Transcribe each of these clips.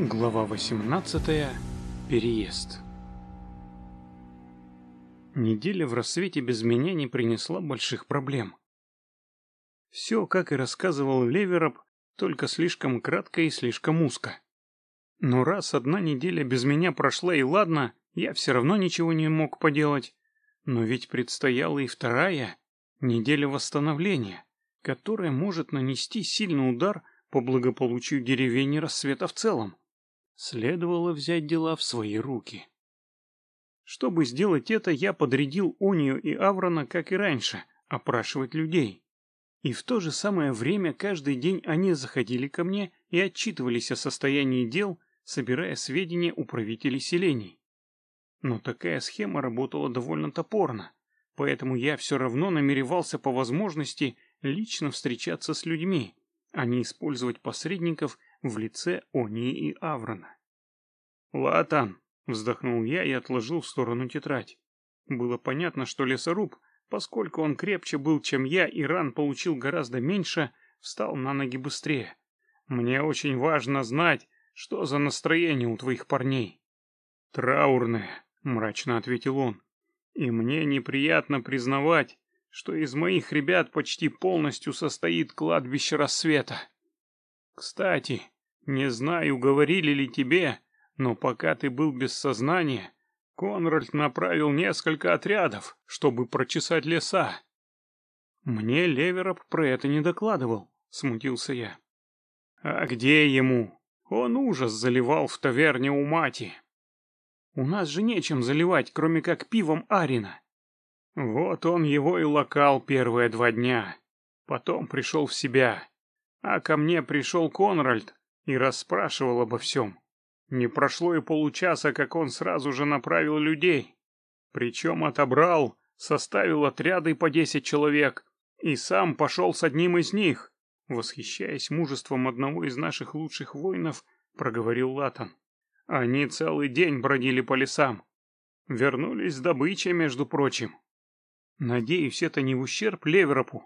Глава 18. Переезд. Неделя в рассвете без меня не принесла больших проблем. Все, как и рассказывал Левероп, только слишком кратко и слишком узко. Но раз одна неделя без меня прошла и ладно, я все равно ничего не мог поделать. Но ведь предстояла и вторая неделя восстановления, которая может нанести сильный удар по благополучию деревень рассвета в целом. Следовало взять дела в свои руки. Чтобы сделать это, я подрядил Онию и Аврона, как и раньше, опрашивать людей. И в то же самое время каждый день они заходили ко мне и отчитывались о состоянии дел, собирая сведения у правителей селений. Но такая схема работала довольно топорно, поэтому я все равно намеревался по возможности лично встречаться с людьми, а не использовать посредников в лице Онии и Аврона. «Латан!» — вздохнул я и отложил в сторону тетрадь. Было понятно, что лесоруб, поскольку он крепче был, чем я, и ран получил гораздо меньше, встал на ноги быстрее. «Мне очень важно знать, что за настроение у твоих парней». «Траурное», — мрачно ответил он. «И мне неприятно признавать, что из моих ребят почти полностью состоит кладбище рассвета. Кстати, не знаю, говорили ли тебе, но пока ты был без сознания, Конральд направил несколько отрядов, чтобы прочесать леса. Мне Левероп про это не докладывал, смутился я. А где ему? Он ужас заливал в таверне у мати. У нас же нечем заливать, кроме как пивом Арина. Вот он его и локал первые два дня. Потом пришел в себя. А ко мне пришел Конральд и расспрашивал обо всем. Не прошло и получаса, как он сразу же направил людей. Причем отобрал, составил отряды по десять человек и сам пошел с одним из них. Восхищаясь мужеством одного из наших лучших воинов, проговорил Латан. Они целый день бродили по лесам. Вернулись с добычей, между прочим. Надеюсь, это не в ущерб Леверопу.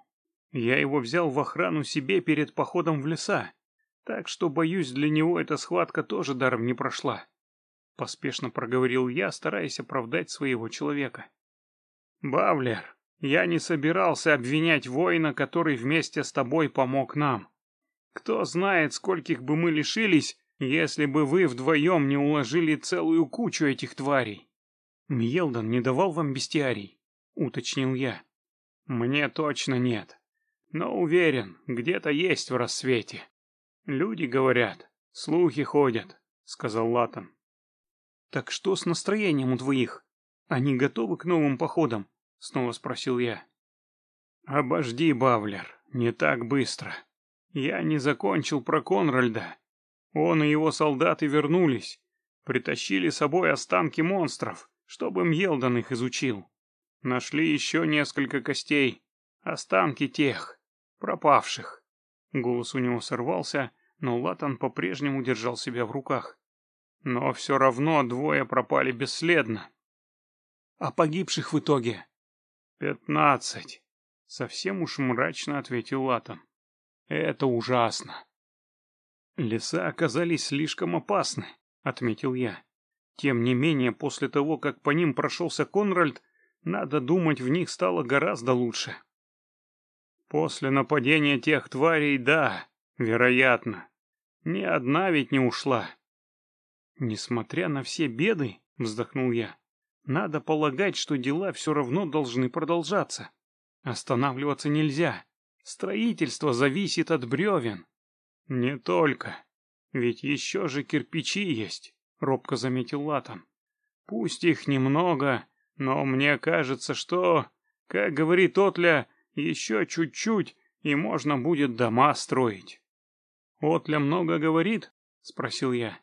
Я его взял в охрану себе перед походом в леса, так что, боюсь, для него эта схватка тоже даром не прошла. Поспешно проговорил я, стараясь оправдать своего человека. Бавлер, я не собирался обвинять воина, который вместе с тобой помог нам. Кто знает, скольких бы мы лишились, если бы вы вдвоем не уложили целую кучу этих тварей. Мьелдан не давал вам бестиарий, уточнил я. Мне точно нет но уверен, где-то есть в рассвете. Люди говорят, слухи ходят, сказал Латан. Так что с настроением у двоих? Они готовы к новым походам? Снова спросил я. Обожди, Бавлер, не так быстро. Я не закончил про Конральда. Он и его солдаты вернулись, притащили с собой останки монстров, чтобы Мьелдан их изучил. Нашли еще несколько костей, останки тех, пропавших. Голос у него сорвался, но Латан по-прежнему держал себя в руках. Но все равно двое пропали бесследно. А погибших в итоге? Пятнадцать. Совсем уж мрачно ответил Латан. Это ужасно. Леса оказались слишком опасны, отметил я. Тем не менее, после того, как по ним прошелся Конральд, надо думать, в них стало гораздо лучше. После нападения тех тварей, да, вероятно. Ни одна ведь не ушла. Несмотря на все беды, вздохнул я, надо полагать, что дела все равно должны продолжаться. Останавливаться нельзя. Строительство зависит от бревен. Не только. Ведь еще же кирпичи есть, робко заметил Латан. Пусть их немного, но мне кажется, что, как говорит Отля, еще чуть-чуть, и можно будет дома строить. Отля много говорит? Спросил я.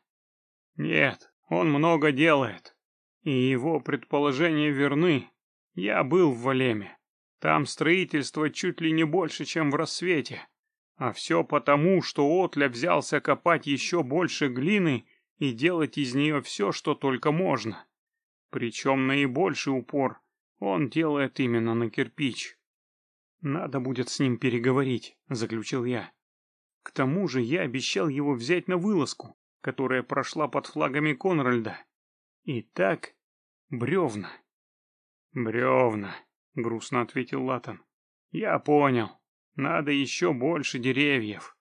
Нет, он много делает. И его предположения верны. Я был в Валеме. Там строительство чуть ли не больше, чем в рассвете. А все потому, что Отля взялся копать еще больше глины и делать из нее все, что только можно. Причем наибольший упор он делает именно на кирпич. «Надо будет с ним переговорить», — заключил я. «К тому же я обещал его взять на вылазку, которая прошла под флагами Конральда. И так бревна. Бревна, грустно ответил Латан. Я понял. Надо еще больше деревьев.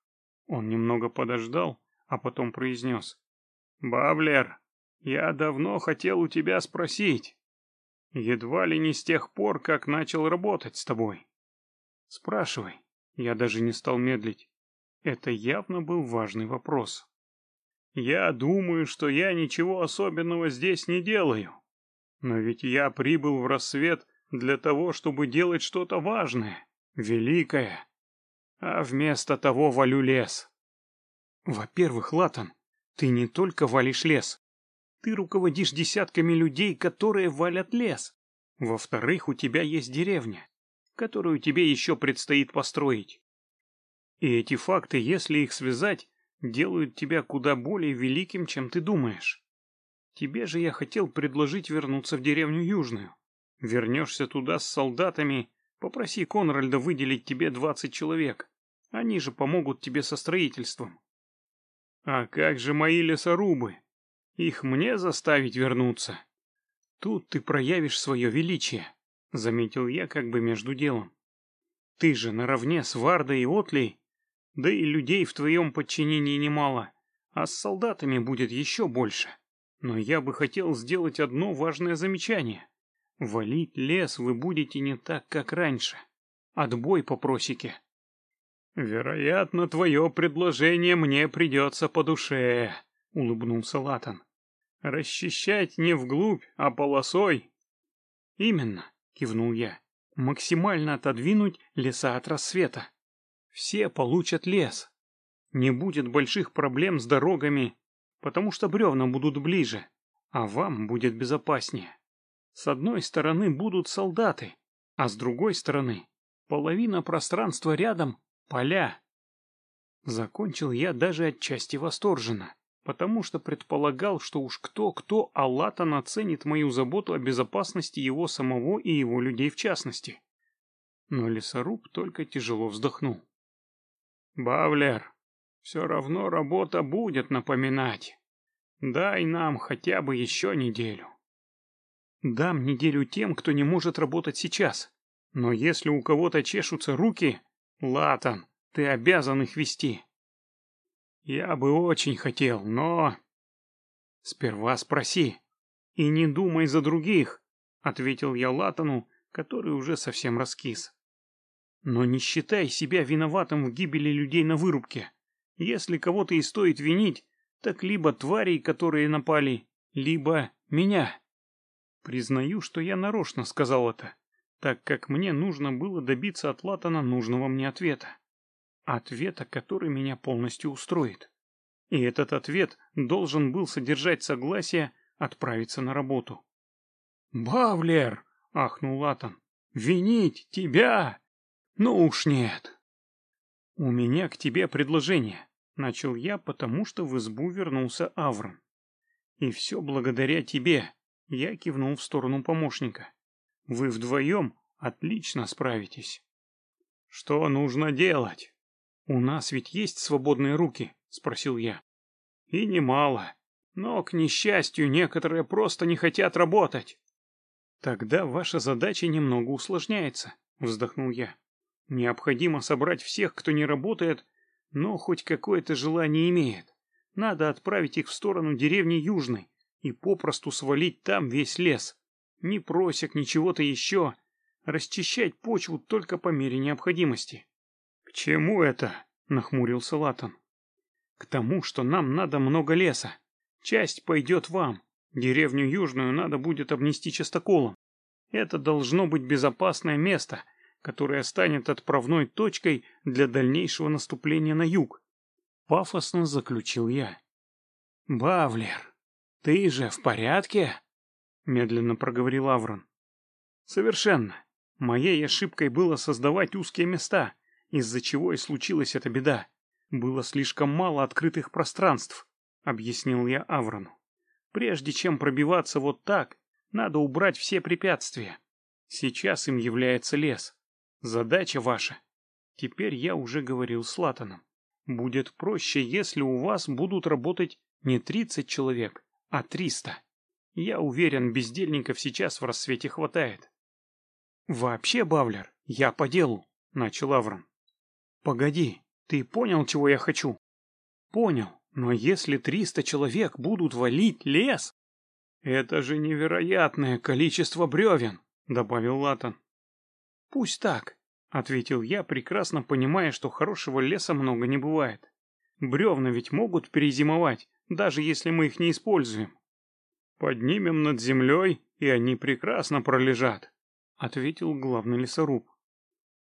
Он немного подождал, а потом произнес. Бавлер, я давно хотел у тебя спросить. Едва ли не с тех пор, как начал работать с тобой. Спрашивай. Я даже не стал медлить. Это явно был важный вопрос. Я думаю, что я ничего особенного здесь не делаю. Но ведь я прибыл в рассвет для того, чтобы делать что-то важное, великое. А вместо того валю лес. Во-первых, Латан, ты не только валишь лес. Ты руководишь десятками людей, которые валят лес. Во-вторых, у тебя есть деревня, которую тебе еще предстоит построить. И эти факты, если их связать, делают тебя куда более великим, чем ты думаешь. Тебе же я хотел предложить вернуться в деревню Южную. Вернешься туда с солдатами, попроси Конральда выделить тебе двадцать человек. Они же помогут тебе со строительством. А как же мои лесорубы? Их мне заставить вернуться? Тут ты проявишь свое величие, заметил я как бы между делом. Ты же наравне с Вардой и Отлей, да и людей в твоем подчинении немало, а с солдатами будет еще больше. Но я бы хотел сделать одно важное замечание. Валить лес вы будете не так, как раньше. Отбой по просеке. Вероятно, твое предложение мне придется по душе, улыбнулся Латан. Расчищать не вглубь, а полосой. Именно, кивнул я. Максимально отодвинуть леса от рассвета. Все получат лес. Не будет больших проблем с дорогами потому что бревна будут ближе, а вам будет безопаснее. С одной стороны будут солдаты, а с другой стороны половина пространства рядом — поля. Закончил я даже отчасти восторженно, потому что предполагал, что уж кто-кто, а Латан оценит мою заботу о безопасности его самого и его людей в частности. Но лесоруб только тяжело вздохнул. «Бавлер, все равно работа будет напоминать. Дай нам хотя бы еще неделю. Дам неделю тем, кто не может работать сейчас. Но если у кого-то чешутся руки, Латан, ты обязан их вести. Я бы очень хотел, но... Сперва спроси. И не думай за других, ответил я Латану, который уже совсем раскис. Но не считай себя виноватым в гибели людей на вырубке. Если кого-то и стоит винить, так либо тварей, которые напали, либо меня. Признаю, что я нарочно сказал это, так как мне нужно было добиться от Латана нужного мне ответа. Ответа, который меня полностью устроит. И этот ответ должен был содержать согласие отправиться на работу. «Бавлер!» — ахнул Латан. «Винить тебя? Ну уж нет!» «У меня к тебе предложение. Начал я, потому что в избу вернулся Аврон. И все благодаря тебе. Я кивнул в сторону помощника. Вы вдвоем отлично справитесь. Что нужно делать? У нас ведь есть свободные руки, спросил я. И немало. Но, к несчастью, некоторые просто не хотят работать. Тогда ваша задача немного усложняется, вздохнул я. Необходимо собрать всех, кто не работает, но хоть какое-то желание имеет. Надо отправить их в сторону деревни Южной и попросту свалить там весь лес. Ни просек, ни чего-то еще. Расчищать почву только по мере необходимости. — чему это? — нахмурился Латан. — К тому, что нам надо много леса. Часть пойдет вам. Деревню Южную надо будет обнести частоколом. Это должно быть безопасное место — которая станет отправной точкой для дальнейшего наступления на юг. Пафосно заключил я. «Бавлер, ты же в порядке?» Медленно проговорил Аврон. «Совершенно. Моей ошибкой было создавать узкие места, из-за чего и случилась эта беда. Было слишком мало открытых пространств», — объяснил я Аврону. «Прежде чем пробиваться вот так, надо убрать все препятствия. Сейчас им является лес. Задача ваша. Теперь я уже говорил с Латаном. Будет проще, если у вас будут работать не тридцать человек, а триста. Я уверен, бездельников сейчас в рассвете хватает. Вообще, Бавлер, я по делу, начал Аврон. Погоди, ты понял, чего я хочу? Понял, но если триста человек будут валить лес... Это же невероятное количество бревен, добавил Латан. Пусть так, ответил я, прекрасно понимая, что хорошего леса много не бывает. Бревна ведь могут перезимовать, даже если мы их не используем. Поднимем над землей, и они прекрасно пролежат, ответил главный лесоруб.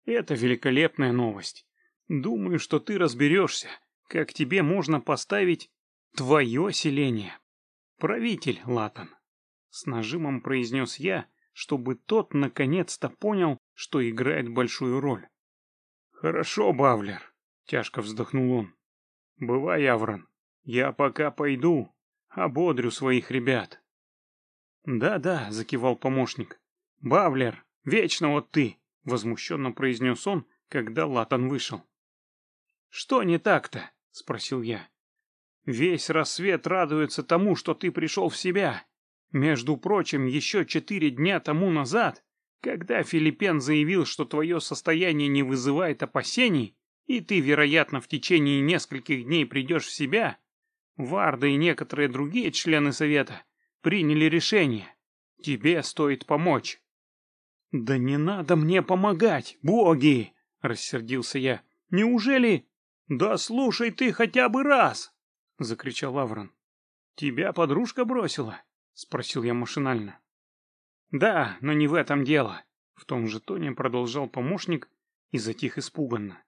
Это великолепная новость. Думаю, что ты разберешься, как тебе можно поставить твое селение. Правитель, Латан. С нажимом произнес я, чтобы тот наконец-то понял, что играет большую роль. Хорошо, Бавлер, тяжко вздохнул он. Бывай, Аврон. Я пока пойду, ободрю своих ребят. Да-да, закивал помощник. Бавлер, вечно вот ты, возмущенно произнес он, когда Латан вышел. Что не так-то? спросил я. Весь рассвет радуется тому, что ты пришел в себя. Между прочим, еще четыре дня тому назад, когда Филиппен заявил, что твое состояние не вызывает опасений, и ты, вероятно, в течение нескольких дней придешь в себя, Варда и некоторые другие члены совета приняли решение. Тебе стоит помочь. Да не надо мне помогать, боги, рассердился я. Неужели? Да слушай ты хотя бы раз, закричал Лаврон. Тебя подружка бросила? спросил я машинально. Да, но не в этом дело, в том же тоне продолжал помощник и затих испуганно.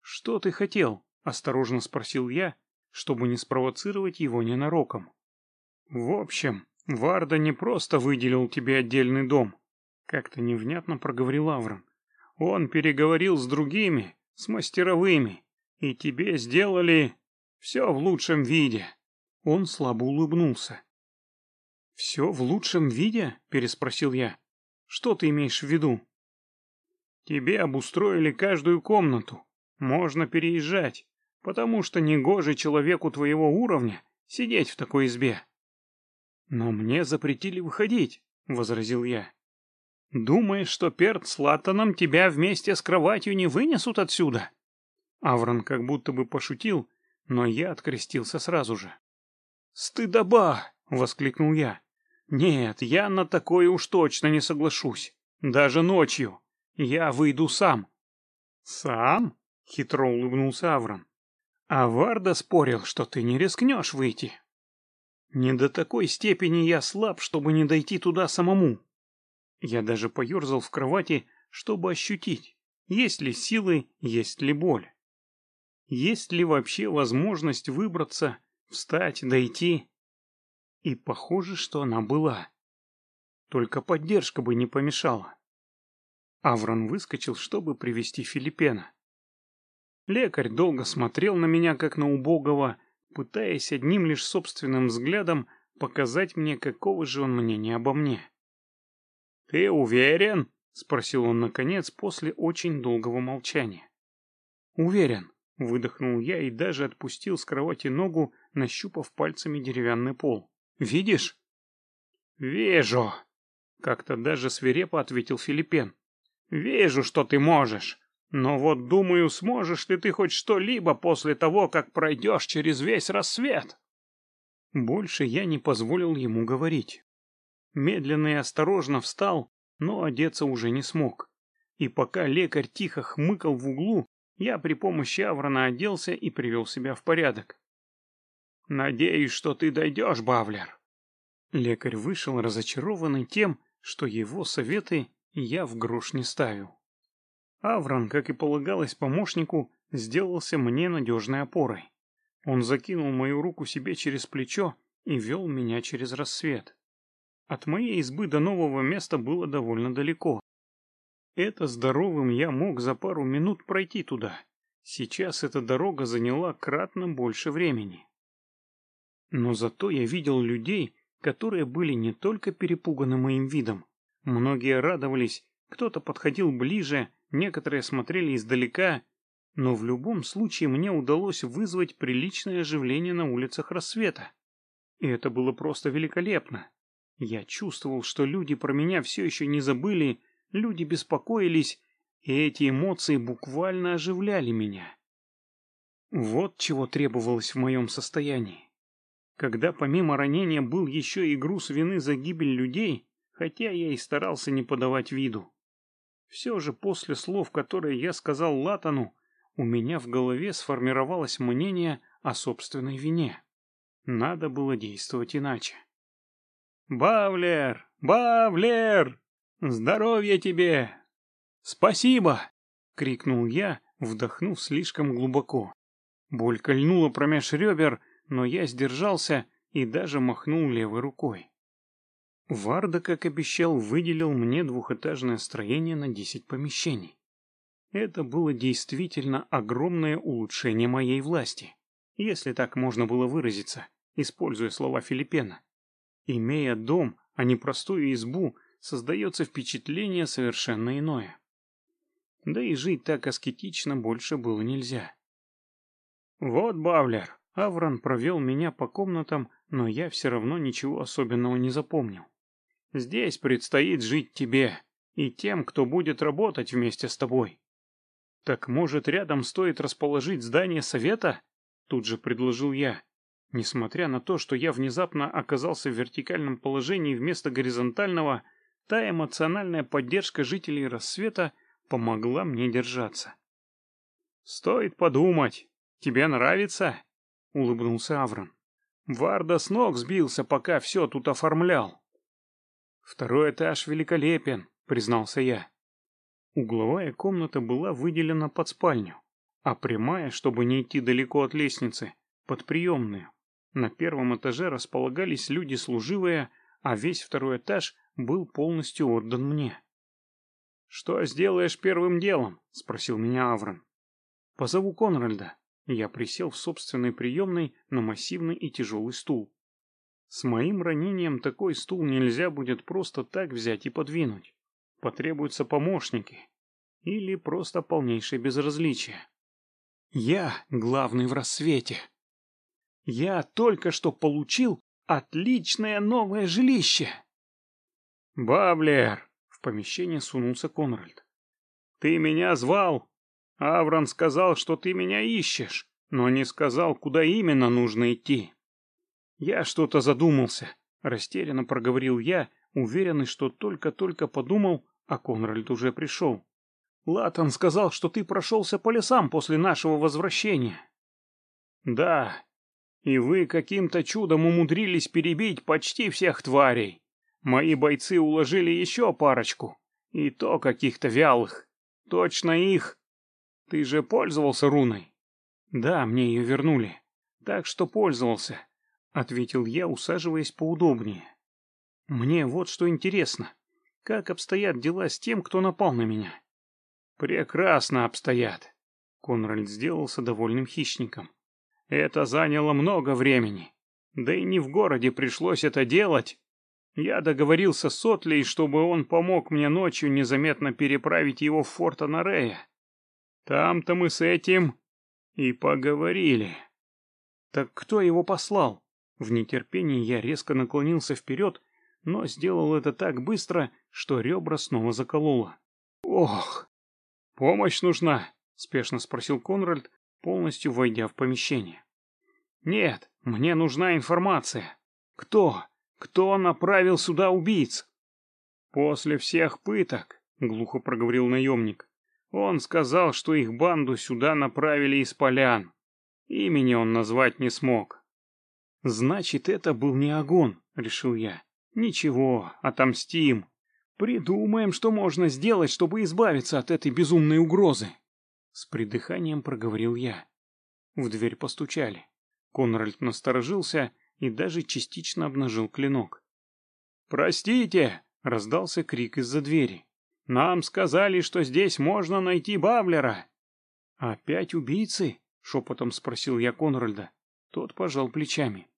Что ты хотел? осторожно спросил я, чтобы не спровоцировать его ненароком. В общем, Варда не просто выделил тебе отдельный дом, как-то невнятно проговорил Аврон. Он переговорил с другими, с мастеровыми, и тебе сделали все в лучшем виде. Он слабо улыбнулся. Все в лучшем виде? переспросил я. Что ты имеешь в виду? Тебе обустроили каждую комнату. Можно переезжать потому что негоже человеку твоего уровня сидеть в такой избе. Но мне запретили выходить, возразил я. Думаешь, что Перт с Латтоном тебя вместе с кроватью не вынесут отсюда? Аврон как будто бы пошутил, но я открестился сразу же. «Стыдоба!» — воскликнул я. «Нет, я на такое уж точно не соглашусь. Даже ночью. Я выйду сам». «Сам?» — хитро улыбнулся Аврон. А Варда спорил, что ты не рискнешь выйти. Не до такой степени я слаб, чтобы не дойти туда самому. Я даже поерзал в кровати, чтобы ощутить, есть ли силы, есть ли боль. Есть ли вообще возможность выбраться, встать, дойти? И похоже, что она была. Только поддержка бы не помешала. Аврон выскочил, чтобы привести Филиппена. Лекарь долго смотрел на меня, как на убогого, пытаясь одним лишь собственным взглядом показать мне, какого же он мнения обо мне. «Ты уверен?» — спросил он наконец после очень долгого молчания. «Уверен», — выдохнул я и даже отпустил с кровати ногу, нащупав пальцами деревянный пол. «Видишь?» «Вижу», — как-то даже свирепо ответил Филиппен. «Вижу, что ты можешь. Но вот думаю, сможешь ли ты хоть что-либо после того, как пройдешь через весь рассвет? Больше я не позволил ему говорить. Медленно и осторожно встал, но одеться уже не смог. И пока лекарь тихо хмыкал в углу, я при помощи Аврона оделся и привел себя в порядок. «Надеюсь, что ты дойдешь, Бавлер». Лекарь вышел разочарованный тем, что его советы я в грош не ставил. Аврон, как и полагалось помощнику, сделался мне надежной опорой. Он закинул мою руку себе через плечо и вел меня через рассвет. От моей избы до нового места было довольно далеко. Это здоровым я мог за пару минут пройти туда. Сейчас эта дорога заняла кратно больше времени. Но зато я видел людей, которые были не только перепуганы моим видом. Многие радовались, кто-то подходил ближе, Некоторые смотрели издалека, но в любом случае мне удалось вызвать приличное оживление на улицах рассвета. И это было просто великолепно. Я чувствовал, что люди про меня все еще не забыли, люди беспокоились, и эти эмоции буквально оживляли меня. Вот чего требовалось в моем состоянии. Когда помимо ранения был еще и груз вины за гибель людей, хотя я и старался не подавать виду. Все же после слов, которые я сказал Латану, у меня в голове сформировалось мнение о собственной вине. Надо было действовать иначе. «Бавлер! Бавлер! Здоровья тебе! Спасибо!» — крикнул я, вдохнув слишком глубоко. Боль кольнула промеж ребер, но я сдержался и даже махнул левой рукой. Варда, как обещал, выделил мне двухэтажное строение на десять помещений. Это было действительно огромное улучшение моей власти, если так можно было выразиться, используя слова Филиппена. Имея дом, а не простую избу, создается впечатление совершенно иное. Да и жить так аскетично больше было нельзя. «Вот, Бавлер!» Аврон провел меня по комнатам, но я все равно ничего особенного не запомнил. Здесь предстоит жить тебе и тем, кто будет работать вместе с тобой. Так может, рядом стоит расположить здание совета? Тут же предложил я. Несмотря на то, что я внезапно оказался в вертикальном положении вместо горизонтального, та эмоциональная поддержка жителей рассвета помогла мне держаться. «Стоит подумать. Тебе нравится?» — улыбнулся Аврон. «Варда с ног сбился, пока все тут оформлял. «Второй этаж великолепен», — признался я. Угловая комната была выделена под спальню, а прямая, чтобы не идти далеко от лестницы, под приемную. На первом этаже располагались люди служивые, а весь второй этаж был полностью отдан мне. «Что сделаешь первым делом?» — спросил меня Аврон. «Позову Конральда». Я присел в собственной приемной на массивный и тяжелый стул. С моим ранением такой стул нельзя будет просто так взять и подвинуть. Потребуются помощники. Или просто полнейшее безразличие. Я главный в рассвете. Я только что получил отличное новое жилище. Баблер, в помещение сунулся Конральд. Ты меня звал? Аврон сказал, что ты меня ищешь, но не сказал, куда именно нужно идти. «Я что-то задумался», — растерянно проговорил я, уверенный, что только-только подумал, а Конральд уже пришел. «Латан сказал, что ты прошелся по лесам после нашего возвращения». «Да, и вы каким-то чудом умудрились перебить почти всех тварей. Мои бойцы уложили еще парочку, и то каких-то вялых. Точно их. Ты же пользовался руной?» «Да, мне ее вернули, так что пользовался» ответил я, усаживаясь поудобнее. Мне вот что интересно. Как обстоят дела с тем, кто напал на меня? Прекрасно обстоят. Конральд сделался довольным хищником. Это заняло много времени. Да и не в городе пришлось это делать. Я договорился с Отлей, чтобы он помог мне ночью незаметно переправить его в форт Анарея. Там-то мы с этим и поговорили. Так кто его послал? В нетерпении я резко наклонился вперед, но сделал это так быстро, что ребра снова закололо. «Ох! Помощь нужна?» — спешно спросил Конральд, полностью войдя в помещение. «Нет, мне нужна информация. Кто? Кто направил сюда убийц?» «После всех пыток», — глухо проговорил наемник, — «он сказал, что их банду сюда направили из полян. Имени он назвать не смог. Значит, это был не огонь, решил я. Ничего, отомстим. Придумаем, что можно сделать, чтобы избавиться от этой безумной угрозы. С придыханием проговорил я. В дверь постучали. Конральд насторожился и даже частично обнажил клинок. «Простите!» — раздался крик из-за двери. «Нам сказали, что здесь можно найти Бавлера!» «Опять убийцы?» — шепотом спросил я Конральда. Тот пожал плечами.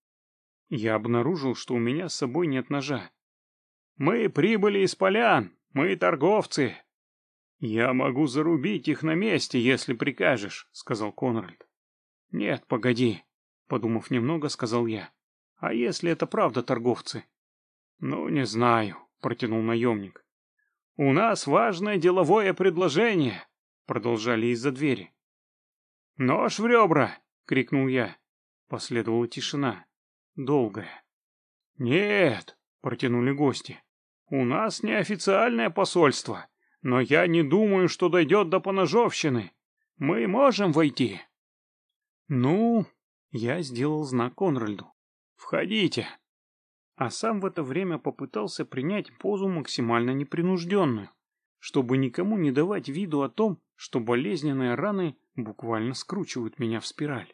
Я обнаружил, что у меня с собой нет ножа. «Мы прибыли из полян, мы торговцы». «Я могу зарубить их на месте, если прикажешь», — сказал Конральд. «Нет, погоди», — подумав немного, сказал я. «А если это правда торговцы?» «Ну, не знаю», — протянул наемник. «У нас важное деловое предложение», — продолжали из-за двери. «Нож в ребра!» — крикнул я. Последовала тишина. Долгая. «Нет», — протянули гости. «У нас неофициальное посольство, но я не думаю, что дойдет до поножовщины. Мы можем войти?» «Ну...» — я сделал знак Конральду. «Входите!» А сам в это время попытался принять позу максимально непринужденную, чтобы никому не давать виду о том, что болезненные раны буквально скручивают меня в спираль.